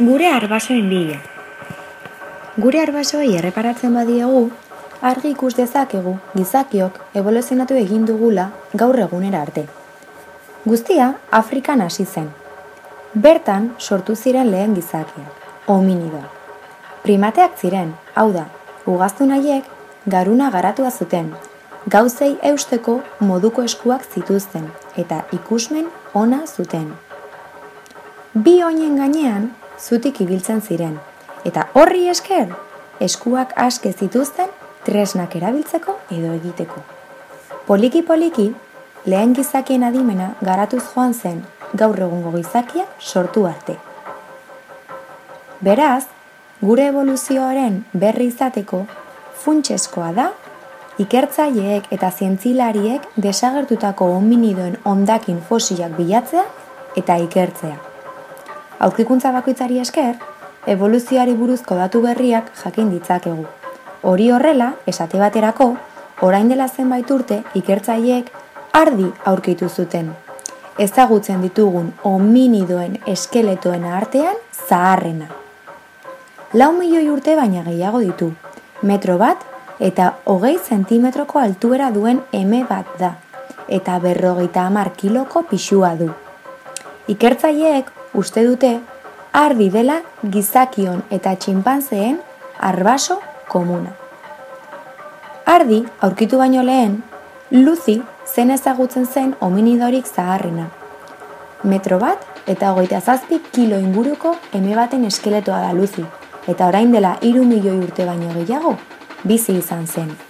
Gure arbasoen bila. Gure arbasoei erreparatzen badiegu, argi ikus dezakegu gizakiok evoluzionatu egin dugula gaur egunera arte. Guztia Afrikan hasi zen. Bertan sortu ziren lehen gizakiak, hominidoa. Primateak ziren, hau da, ugaztu nahiek garuna garatua zuten, gauzei eusteko moduko eskuak zituzten eta ikusmen ona zuten. Bi oinen gainean zutik ibiltzen ziren eta horri esker eskuak aske zituzten tresnak erabiltzeko edo egiteko. Poliki poliki lehen gizakien adimena garatuz joan zen gaur egungo gizakiak sortu arte. Beraz, gure evoluzioaren berri izateko funtseskoa da ikertzaileek eta zientzilariek desagertutako hominidoen ondakin fosilak bilatzea eta ikertzea. Aurkikuntza bakoitzari esker, evoluzioari buruzko datu berriak jakin ditzakegu. Hori horrela, esate baterako, orain dela zenbait urte ikertzaileek ardi aurkitu zuten. Ezagutzen ditugun hominidoen eskeletoen artean zaharrena. Lau milioi urte baina gehiago ditu, metro bat eta hogei zentimetroko altuera duen eme bat da, eta berrogeita hamar kiloko pixua du. Ikertzaileek uste dute ardi dela gizakion eta txinpanzeen arbaso komuna. Ardi, aurkitu baino lehen, Luzi zen ezagutzen zen hominidorik zaharrena. Metro bat eta hogeita zazpi kilo inguruko eme baten eskeletoa da Luzi, eta orain dela iru milioi urte baino gehiago, bizi izan zen.